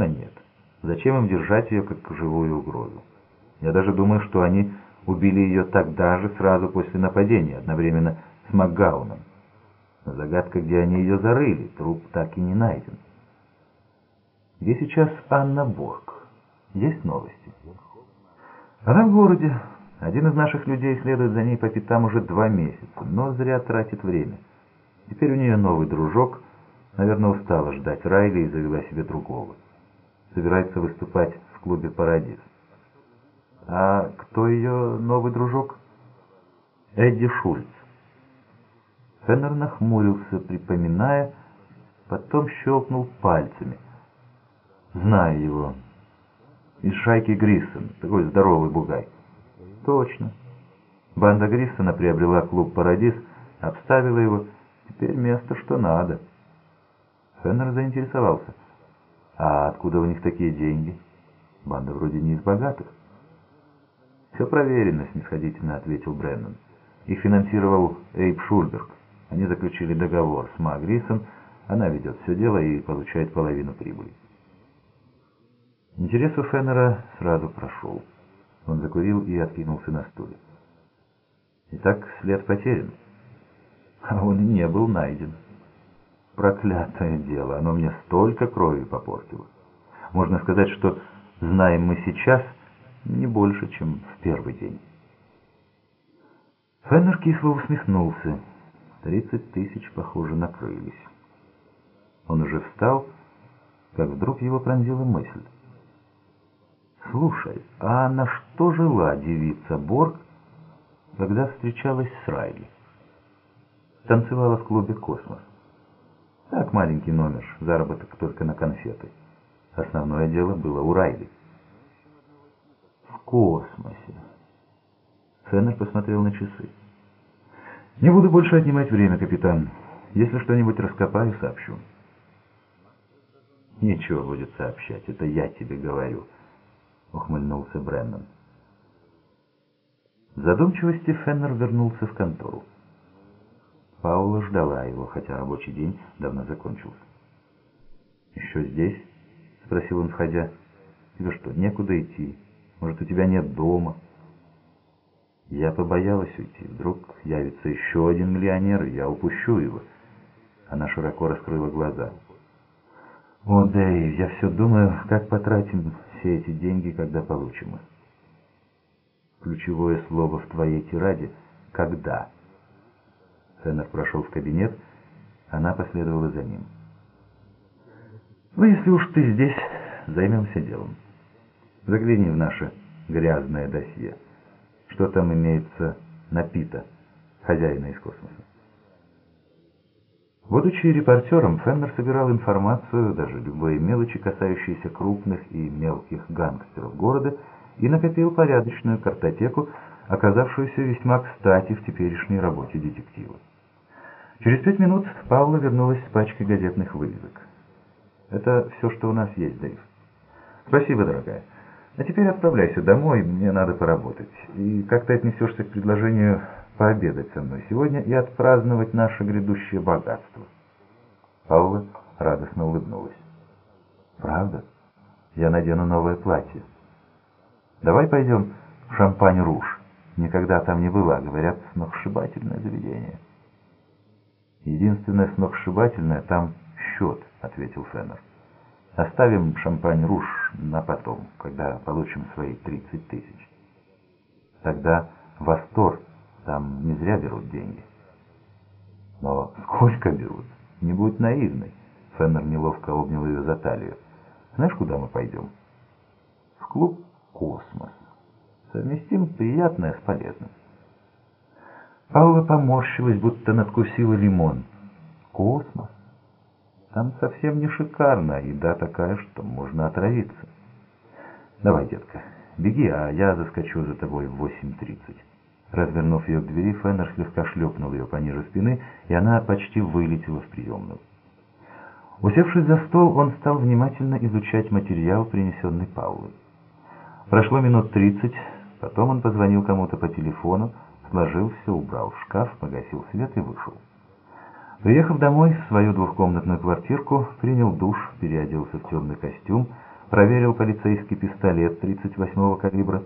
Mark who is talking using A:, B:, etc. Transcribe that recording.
A: Конечно, нет. Зачем им держать ее как живую угрозу? Я даже думаю, что они убили ее тогда же, сразу после нападения, одновременно с Макгауном. Но загадка, где они ее зарыли, труп так и не найден. Где сейчас Анна Борг? Есть новости? Она в городе. Один из наших людей следует за ней по пятам уже два месяца, но зря тратит время. Теперь у нее новый дружок, наверное, устала ждать Райли и завела себе другого. Собирается выступать в клубе «Парадис». А кто ее новый дружок? Эдди Шульц. Феннер нахмурился, припоминая, потом щелкнул пальцами. Знаю его. Из шайки Гриссон, такой здоровый бугай. Точно. Банда Гриссона приобрела клуб «Парадис», обставила его, теперь место что надо. Феннер заинтересовался. А откуда у них такие деньги? Банда вроде не из богатых. «Все проверено», — снисходительно ответил Бреннан. «Их финансировал Эйб Шульберг. Они заключили договор с Ма Гриссон, она ведет все дело и получает половину прибыли». Интерес у Феннера сразу прошел. Он закурил и откинулся на стуле. Итак, след потерян. А он не был найден. Проклятое дело, оно мне столько крови попортило. Можно сказать, что знаем мы сейчас не больше, чем в первый день. Феннер кисло усмехнулся. Тридцать тысяч, похоже, накрылись. Он уже встал, как вдруг его пронзила мысль. «Слушай, а на что жила девица Борг, когда встречалась с Райли?» Танцевала в клубе «Космос». Так, маленький номер, заработок только на конфеты. Основное дело было у Райли. В космосе. Феннер посмотрел на часы. «Не буду больше отнимать время, капитан. Если что-нибудь раскопаю, сообщу». «Нечего будет сообщать, это я тебе говорю». — ухмыльнулся Бреннан. В задумчивости Феннер вернулся в контору. Паула ждала его, хотя рабочий день давно закончился. «Еще здесь?» — спросил он, входя. «Тебе что, некуда идти? Может, у тебя нет дома?» Я побоялась уйти. Вдруг явится еще один миллионер, и я упущу его. Она широко раскрыла глаза. «О, Дэйв, я все думаю, как потратим все эти деньги, когда получим их. Ключевое слово в твоей тираде — «когда». Феннер прошел в кабинет, она последовала за ним. «Ну, если уж ты здесь, займемся делом. Загляни в наше грязное досье. Что там имеется на Пита, хозяина из космоса?» Будучи репортером, Феннер собирал информацию, даже любые мелочи, касающиеся крупных и мелких гангстеров города, и накопил порядочную картотеку, оказавшуюся весьма кстати в теперешней работе детектива. Через пять минут Павла вернулась с пачкой газетных вывесок. «Это все, что у нас есть, Дэйв». «Спасибо, дорогая. А теперь отправляйся домой, мне надо поработать. И как ты отнесешься к предложению пообедать со мной сегодня и отпраздновать наше грядущее богатство. Паула радостно улыбнулась. «Правда? Я надену новое платье. Давай пойдем в Шампань-Руж. Никогда там не была, говорят, сногсшибательное заведение». «Единственное сногсшибательное там счет», — ответил Феннер. «Оставим Шампань-Руж на потом, когда получим свои 30 тысяч. Тогда восторг там не зря берут деньги. Но сколько берут? Не будь наивной. Феннер неловко обнял ее за талию. Знаешь, куда мы пойдем? В клуб «Космос». Совместим приятное с полезным. Паула поморщилась, будто надкусила лимон. Космос? Там совсем не шикарно, а еда такая, что можно отравиться. Давай, детка, беги, а я заскочу за тобой в 8.30. Развернув ее к двери, Феннер слегка шлепнул ее пониже спины, и она почти вылетела в приемную. Усевшись за стол, он стал внимательно изучать материал, принесенный Паулой. Прошло минут тридцать, потом он позвонил кому-то по телефону, сложил все, убрал в шкаф, погасил свет и вышел. Приехав домой в свою двухкомнатную квартирку, принял душ, переоделся в темный костюм, проверил полицейский пистолет 38-го калибра,